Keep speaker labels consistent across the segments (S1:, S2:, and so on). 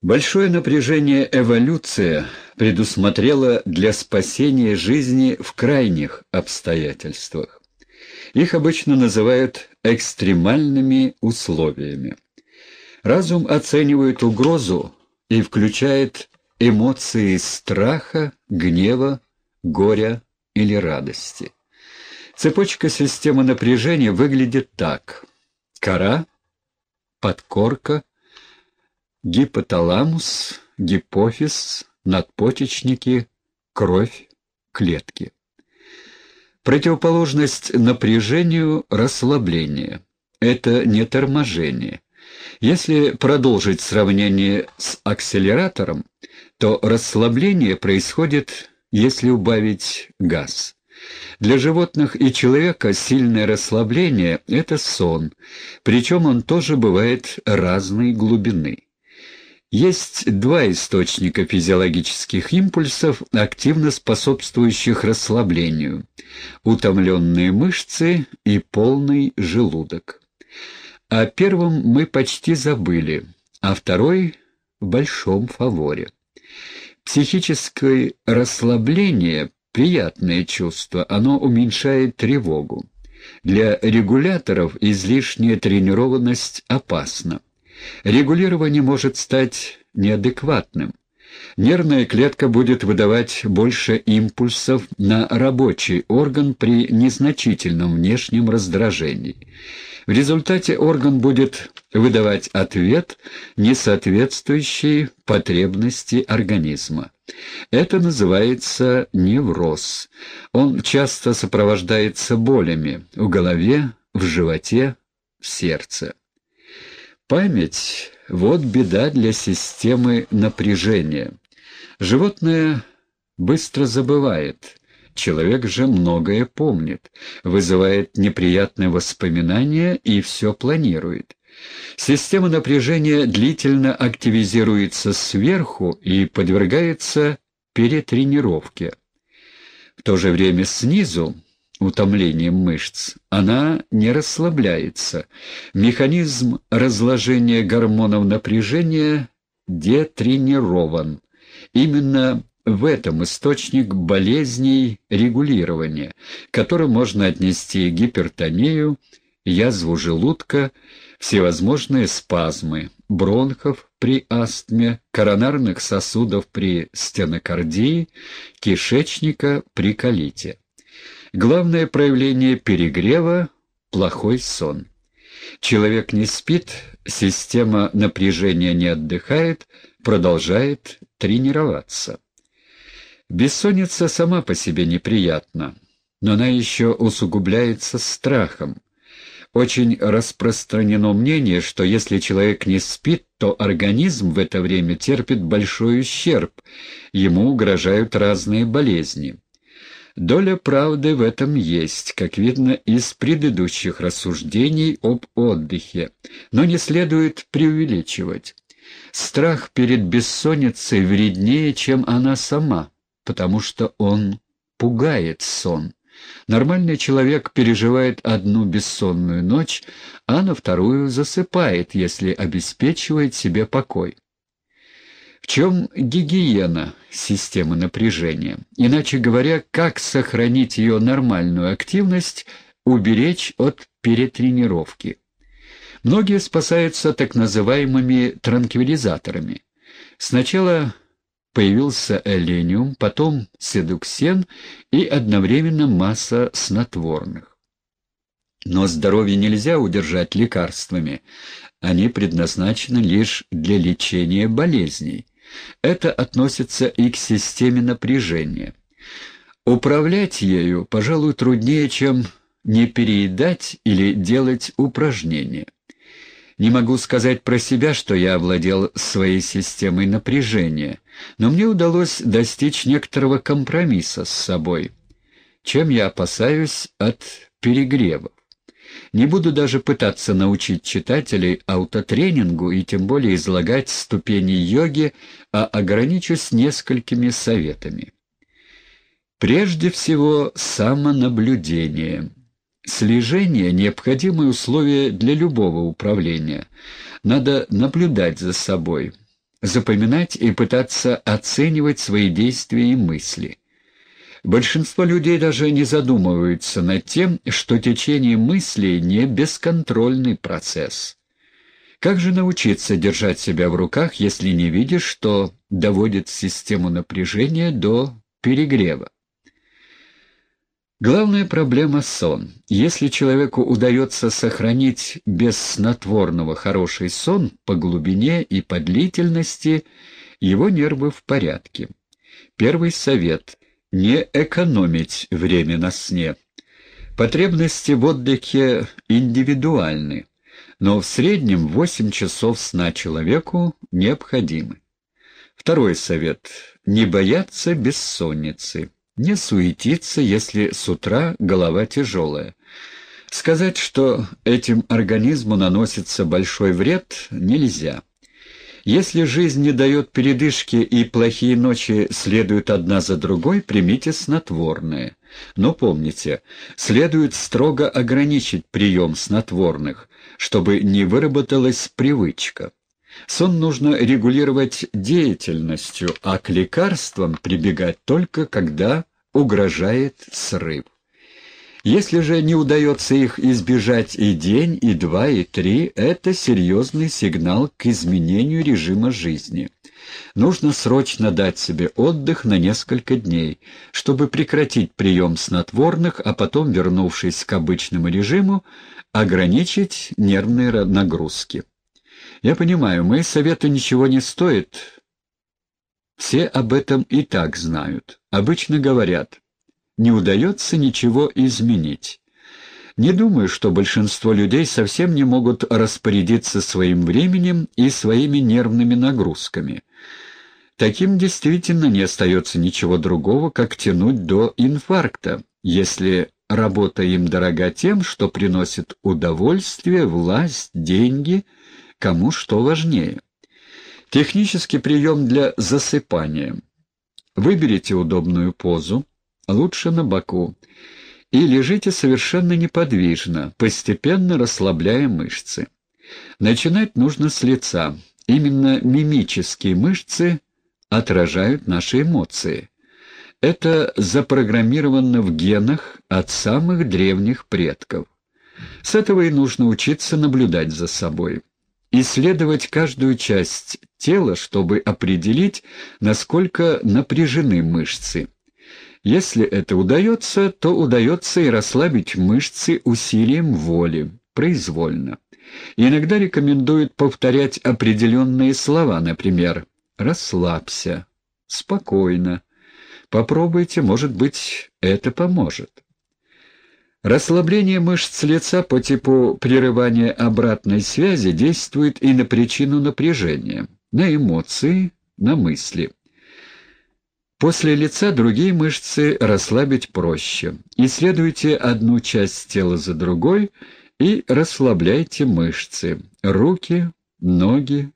S1: Большое напряжение эволюция предусмотрела для спасения жизни в крайних обстоятельствах. Их обычно называют экстремальными условиями. Разум оценивает угрозу и включает эмоции страха, гнева, горя или радости. Цепочка системы напряжения выглядит так. Кора, подкорка, гипоталамус, гипофиз, надпочечники, кровь, клетки. Противоположность напряжению – расслабление. Это не торможение. Если продолжить сравнение с акселератором, то расслабление происходит, если убавить газ. Для животных и человека сильное расслабление – это сон, причем он тоже бывает разной глубины. Есть два источника физиологических импульсов, активно способствующих расслаблению – утомленные мышцы и полный желудок. О первом мы почти забыли, а второй – в большом фаворе. Психическое расслабление – приятное чувство, оно уменьшает тревогу. Для регуляторов излишняя тренированность опасна. Регулирование может стать неадекватным. Нервная клетка будет выдавать больше импульсов на рабочий орган при незначительном внешнем раздражении. В результате орган будет выдавать ответ, не соответствующий потребности организма. Это называется невроз. Он часто сопровождается болями в голове, в животе, в сердце. Память — вот беда для системы напряжения. Животное быстро забывает, человек же многое помнит, вызывает неприятные воспоминания и все планирует. Система напряжения длительно активизируется сверху и подвергается перетренировке. В то же время снизу утомлением мышц, она не расслабляется. Механизм разложения гормонов напряжения детренирован. Именно в этом источник болезней регулирования, который можно отнести гипертонию, язву желудка, всевозможные спазмы, бронхов при астме, коронарных сосудов при стенокардии, кишечника при колите. Главное проявление перегрева – плохой сон. Человек не спит, система напряжения не отдыхает, продолжает тренироваться. Бессонница сама по себе неприятна, но она еще усугубляется страхом. Очень распространено мнение, что если человек не спит, то организм в это время терпит большой ущерб, ему угрожают разные болезни. Доля правды в этом есть, как видно из предыдущих рассуждений об отдыхе, но не следует преувеличивать. Страх перед бессонницей вреднее, чем она сама, потому что он пугает сон. Нормальный человек переживает одну бессонную ночь, а на вторую засыпает, если обеспечивает себе покой. Чем гигиена системы напряжения? Иначе говоря, как сохранить ее нормальную активность, уберечь от перетренировки? Многие спасаются так называемыми транквилизаторами. Сначала появился элениум, потом седуксен и одновременно масса снотворных. Но здоровье нельзя удержать лекарствами. Они предназначены лишь для лечения болезней. Это относится и к системе напряжения. Управлять ею, пожалуй, труднее, чем не переедать или делать упражнения. Не могу сказать про себя, что я овладел своей системой напряжения, но мне удалось достичь некоторого компромисса с собой, чем я опасаюсь от перегрева. Не буду даже пытаться научить читателей аутотренингу и тем более излагать ступени йоги, а ограничусь несколькими советами. Прежде всего, самонаблюдение. Слежение – необходимое условие для любого управления. Надо наблюдать за собой. запоминать и пытаться оценивать свои действия и мысли. Большинство людей даже не задумываются над тем, что течение мыслей не бесконтрольный процесс. Как же научиться держать себя в руках, если не видишь, что доводит систему напряжения до перегрева? Главная проблема — сон. Если человеку удается сохранить без снотворного хороший сон по глубине и по длительности, его нервы в порядке. Первый совет — не экономить время на сне. Потребности в отдыхе индивидуальны но в среднем 8 часов сна человеку необходимы. Второй совет – не бояться бессонницы, не суетиться, если с утра голова тяжелая. Сказать, что этим организму наносится большой вред, нельзя. Если жизнь не дает передышки и плохие ночи следуют одна за другой, примите снотворное. Но помните, следует строго ограничить прием снотворных, чтобы не выработалась привычка. Сон нужно регулировать деятельностью, а к лекарствам прибегать только когда угрожает срыв. Если же не удается их избежать и день, и два, и три, это серьезный сигнал к изменению режима жизни. Нужно срочно дать себе отдых на несколько дней, чтобы прекратить прием снотворных, а потом, вернувшись к обычному режиму, ограничить нервные нагрузки. Я понимаю, мои советы ничего не стоят. Все об этом и так знают. Обычно говорят, не удается ничего изменить. Не думаю, что большинство людей совсем не могут распорядиться своим временем и своими нервными нагрузками. Таким действительно не остается ничего другого, как тянуть до инфаркта, если работа им дорога тем, что приносит удовольствие, власть, деньги, кому что важнее. Технический прием для засыпания. Выберите удобную позу, лучше на боку, и лежите совершенно неподвижно, постепенно расслабляя мышцы. Начинать нужно с лица. Именно мимические мышцы отражают наши эмоции. Это запрограммировано в генах от самых древних предков. С этого и нужно учиться наблюдать за собой. Исследовать каждую часть тела, чтобы определить, насколько напряжены мышцы. Если это удается, то удается и расслабить мышцы усилием воли, произвольно. иногда рекомендуют повторять определенные слова, например «расслабься», «спокойно», Попробуйте, может быть, это поможет. Расслабление мышц лица по типу прерывания обратной связи действует и на причину напряжения, на эмоции, на мысли. После лица другие мышцы расслабить проще. Исследуйте одну часть тела за другой и расслабляйте мышцы, руки, ноги,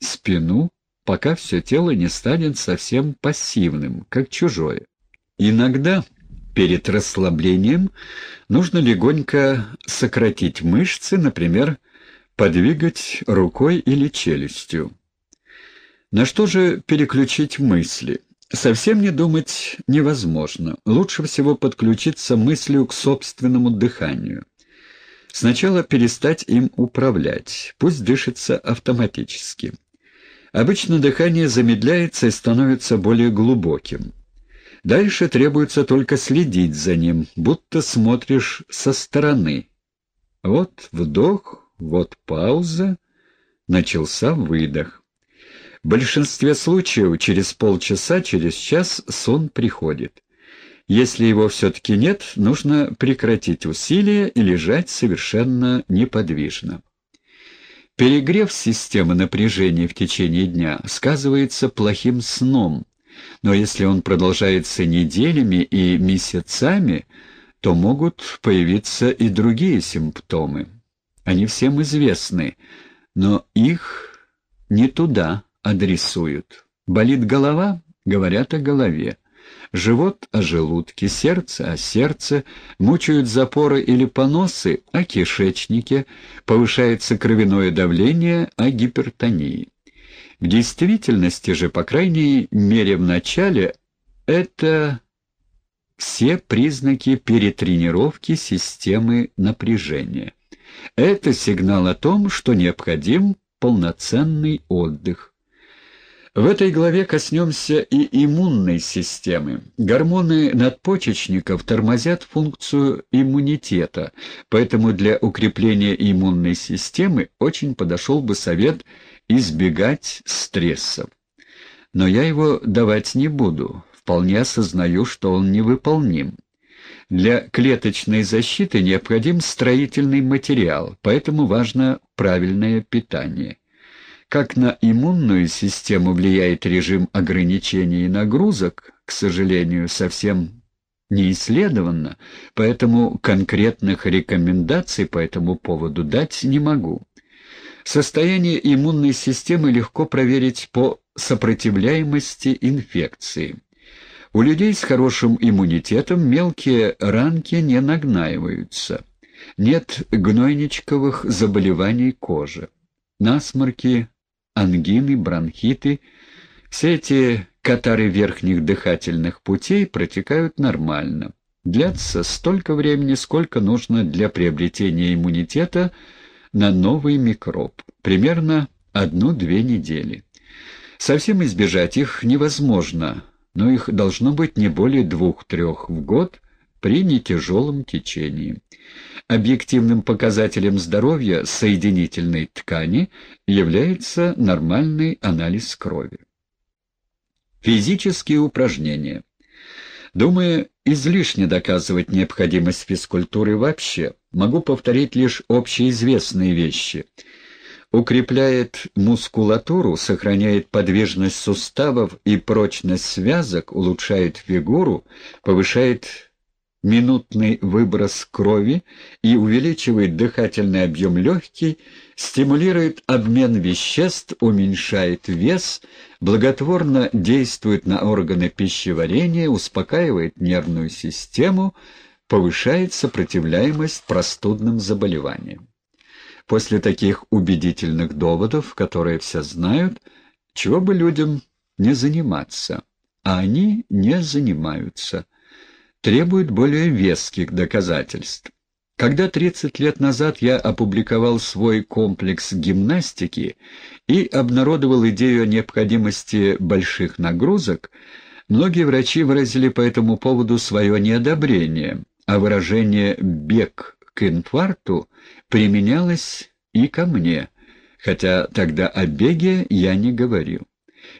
S1: спину, пока все тело не станет совсем пассивным, как чужое. Иногда перед расслаблением нужно легонько сократить мышцы, например, подвигать рукой или челюстью. На что же переключить мысли? Совсем не думать невозможно. Лучше всего подключиться мыслью к собственному дыханию. Сначала перестать им управлять, пусть дышится автоматически. Обычно дыхание замедляется и становится более глубоким. Дальше требуется только следить за ним, будто смотришь со стороны. Вот вдох, вот пауза, начался выдох. В большинстве случаев через полчаса, через час сон приходит. Если его все-таки нет, нужно прекратить усилия и лежать совершенно неподвижно. Перегрев системы напряжения в течение дня сказывается плохим сном, но если он продолжается неделями и месяцами, то могут появиться и другие симптомы. Они всем известны, но их не туда адресуют. Болит голова? Говорят о голове. Живот о желудке, сердце о сердце, мучают запоры или поносы о кишечнике, повышается кровяное давление о гипертонии. В действительности же, по крайней мере в начале, это все признаки перетренировки системы напряжения. Это сигнал о том, что необходим полноценный отдых. В этой главе коснемся и иммунной системы. Гормоны надпочечников тормозят функцию иммунитета, поэтому для укрепления иммунной системы очень подошел бы совет избегать стрессов. Но я его давать не буду, вполне осознаю, что он невыполним. Для клеточной защиты необходим строительный материал, поэтому важно правильное питание. Как на иммунную систему влияет режим ограничений нагрузок, к сожалению, совсем не исследовано, поэтому конкретных рекомендаций по этому поводу дать не могу. Состояние иммунной системы легко проверить по сопротивляемости инфекции. У людей с хорошим иммунитетом мелкие ранки не нагнаиваются. Нет гнойничковых заболеваний кожи. Насморки, ангины, бронхиты. Все эти катары верхних дыхательных путей протекают нормально. Длятся столько времени, сколько нужно для приобретения иммунитета на новый микроб. Примерно одну-две недели. Совсем избежать их невозможно, но их должно быть не более двух-трех в год при нетяжелом течении. Объективным показателем здоровья соединительной ткани является нормальный анализ крови. Физические упражнения. Думаю, излишне доказывать необходимость физкультуры вообще. Могу повторить лишь общеизвестные вещи. Укрепляет мускулатуру, сохраняет подвижность суставов и прочность связок, улучшает фигуру, повышает минутный выброс крови и увеличивает дыхательный объем легкий, стимулирует обмен веществ, уменьшает вес, благотворно действует на органы пищеварения, успокаивает нервную систему, повышает сопротивляемость простудным заболеваниям. После таких убедительных доводов, которые все знают, чего бы людям не заниматься, а они не занимаются – требует более веских доказательств. Когда 30 лет назад я опубликовал свой комплекс гимнастики и обнародовал идею о необходимости больших нагрузок, многие врачи выразили по этому поводу свое неодобрение, а выражение «бег к инфаркту» применялось и ко мне, хотя тогда о беге я не говорил.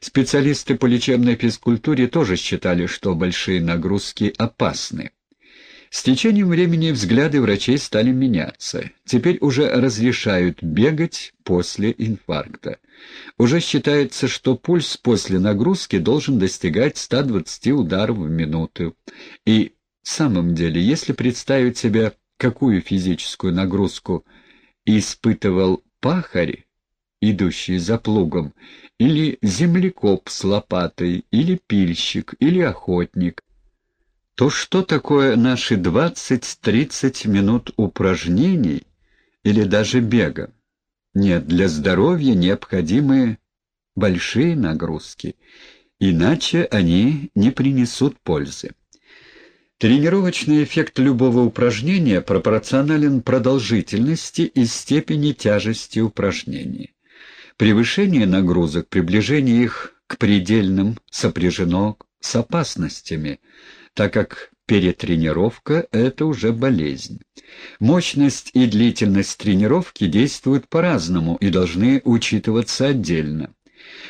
S1: Специалисты по лечебной физкультуре тоже считали, что большие нагрузки опасны. С течением времени взгляды врачей стали меняться. Теперь уже разрешают бегать после инфаркта. Уже считается, что пульс после нагрузки должен достигать 120 ударов в минуту. И в самом деле, если представить себе, какую физическую нагрузку испытывал пахарь, идущий за плугом, или землекоп с лопатой, или пильщик, или охотник, то что такое наши 20-30 минут упражнений или даже бега? Нет, для здоровья необходимы большие нагрузки, иначе они не принесут пользы. Тренировочный эффект любого упражнения пропорционален продолжительности и степени тяжести упражнения. Превышение нагрузок, приближение их к предельным сопряжено с опасностями, так как перетренировка – это уже болезнь. Мощность и длительность тренировки действуют по-разному и должны учитываться отдельно.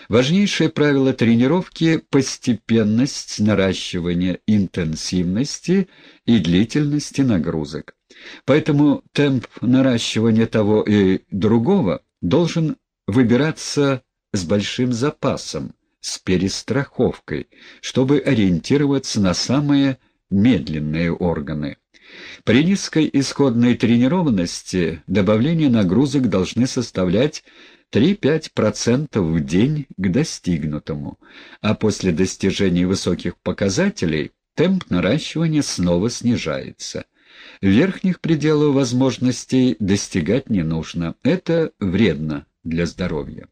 S1: Важнейшее правило тренировки – постепенность наращивания интенсивности и длительности нагрузок. Поэтому темп наращивания того и другого должен выбираться с большим запасом, с перестраховкой, чтобы ориентироваться на самые медленные органы. При низкой исходной тренированности добавление нагрузок должны составлять 3-5% в день к достигнутому, а после достижения высоких показателей темп наращивания снова снижается. Верхних пределов возможностей достигать не нужно, это вредно для здоровья.